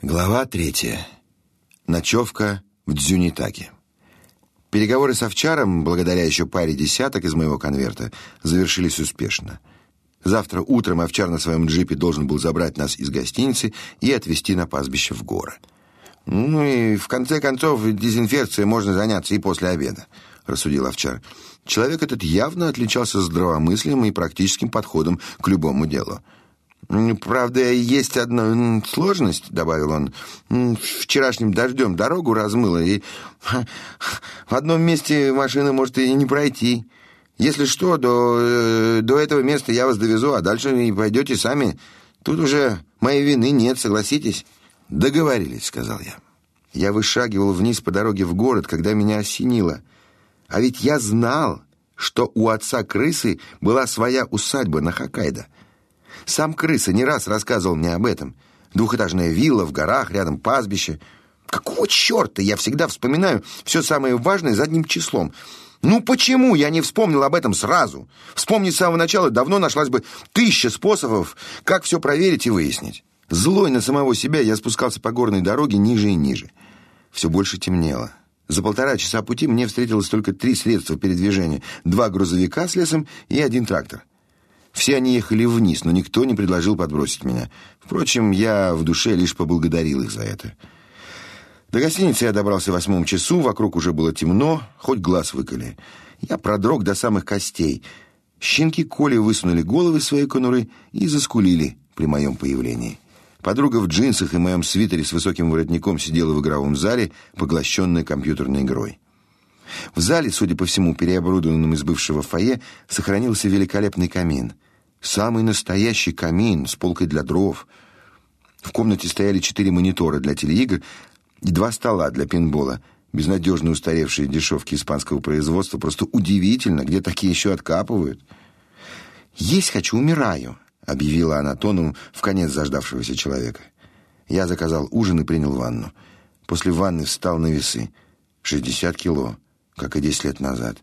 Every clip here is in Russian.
Глава третья. Ночевка в Дзюнитаке. Переговоры с овчаром, благодаря еще паре десяток из моего конверта, завершились успешно. Завтра утром овчар на своем джипе должен был забрать нас из гостиницы и отвезти на пастбище в горы. Ну и в конце концов дезинфекцией можно заняться и после обеда, рассудил овчар. Человек этот явно отличался здравомыслием и практическим подходом к любому делу. «Правда, есть одна сложность», — добавил он. «Вчерашним дождем дорогу размыло, и в одном месте машина может и не пройти. Если что, до, э, до этого места я вас довезу, а дальше и пойдете сами. Тут уже моей вины нет, согласитесь». «Договорились», — сказал я. Я вышагивал вниз по дороге в город, когда меня осенило. А ведь я знал, что у отца крысы была своя усадьба на Хоккайдо. Сам крыса не раз рассказывал мне об этом. Двухэтажная вилла в горах, рядом пастбище. Какого черта я всегда вспоминаю все самое важное задним числом? Ну почему я не вспомнил об этом сразу? Вспомнить с самого начала давно нашлась бы тысяча способов, как все проверить и выяснить. Злой на самого себя я спускался по горной дороге ниже и ниже. Все больше темнело. За полтора часа пути мне встретилось только три средства передвижения: два грузовика с лесом и один трактор. Все они ехали вниз, но никто не предложил подбросить меня. Впрочем, я в душе лишь поблагодарил их за это. До гостиницы я добрался в восьмом часу, вокруг уже было темно, хоть глаз выколи. Я продрог до самых костей. Щенки Коли высунули головы своей конуры и заскулили при моем появлении. Подруга в джинсах и моем свитере с высоким воротником сидела в игровом зале, поглощенная компьютерной игрой. В зале, судя по всему, переоборудованном из бывшего фойе, сохранился великолепный камин — Самый настоящий камин с полкой для дров. В комнате стояли четыре монитора для телеигр и два стола для пинбола. Безнадежно устаревшие дешевки испанского производства. Просто удивительно, где такие еще откапывают. «Есть хочу, умираю», — объявила она тоном в конец заждавшегося человека. Я заказал ужин и принял ванну. После ванны встал на весы. 60 кило, как и 10 лет назад.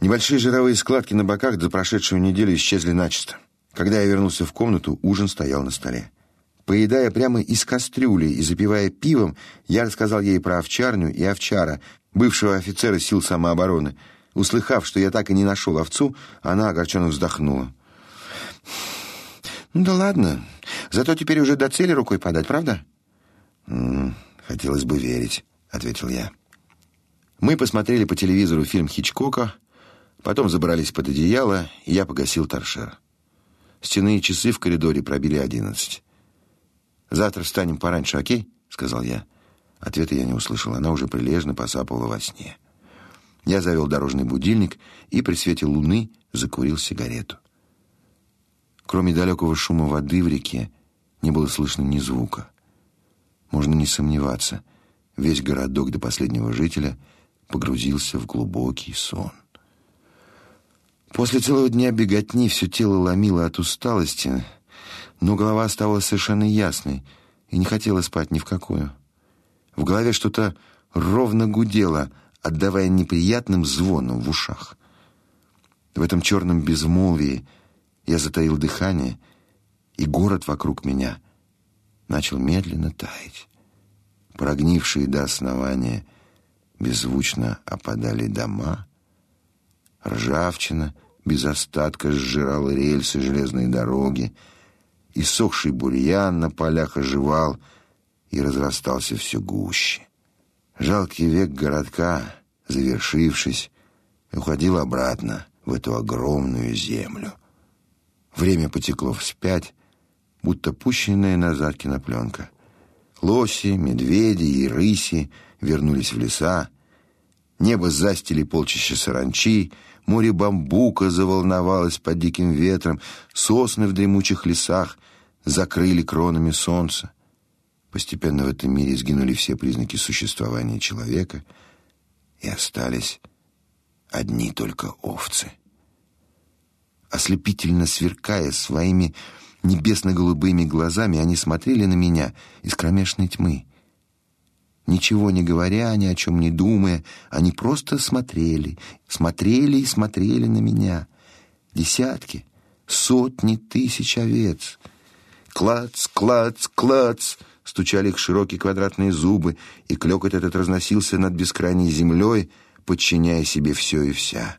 Небольшие жировые складки на боках за прошедшую неделю исчезли начисто. Когда я вернулся в комнату, ужин стоял на столе. Поедая прямо из кастрюли и запивая пивом, я рассказал ей про овчарню и овчара, бывшего офицера сил самообороны. Услыхав, что я так и не нашел овцу, она огорченно вздохнула. «Ну да ладно. Зато теперь уже до цели рукой подать, правда?» «М -м, «Хотелось бы верить», — ответил я. Мы посмотрели по телевизору фильм Хичкока, потом забрались под одеяло, и я погасил торшер. Стенные часы в коридоре пробили одиннадцать. «Завтра встанем пораньше, окей?» — сказал я. Ответа я не услышал, она уже прилежно посапывала во сне. Я завел дорожный будильник и при свете луны закурил сигарету. Кроме далекого шума воды в реке, не было слышно ни звука. Можно не сомневаться, весь городок до последнего жителя погрузился в глубокий сон. После целого дня беготни все тело ломило от усталости, но голова оставалась совершенно ясной и не хотела спать ни в какую. В голове что-то ровно гудело, отдавая неприятным звоном в ушах. В этом черном безмолвии я затаил дыхание, и город вокруг меня начал медленно таять. Прогнившие до основания беззвучно опадали дома, Ржавчина без остатка сжирала рельсы железной дороги, и сохший бурьян на полях оживал и разрастался все гуще. Жалкий век городка, завершившись, уходил обратно в эту огромную землю. Время потекло вспять, будто пущенная назад кинопленка. Лоси, медведи и рыси вернулись в леса, Небо застили полчища саранчи, море бамбука заволновалось под диким ветром, сосны в дремучих лесах закрыли кронами солнца. Постепенно в этом мире сгинули все признаки существования человека, и остались одни только овцы. Ослепительно сверкая своими небесно-голубыми глазами, они смотрели на меня из кромешной тьмы. Ничего не говоря, ни о чем не думая, они просто смотрели, смотрели и смотрели на меня. Десятки, сотни тысяч овец. Клац, клац, клац, стучали их широкие квадратные зубы, и клёкот этот разносился над бескрайней землей, подчиняя себе все и вся.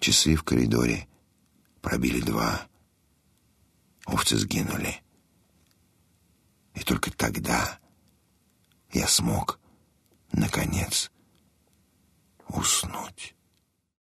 Часы в коридоре пробили два. Овцы сгинули. И только тогда я смог, наконец, уснуть.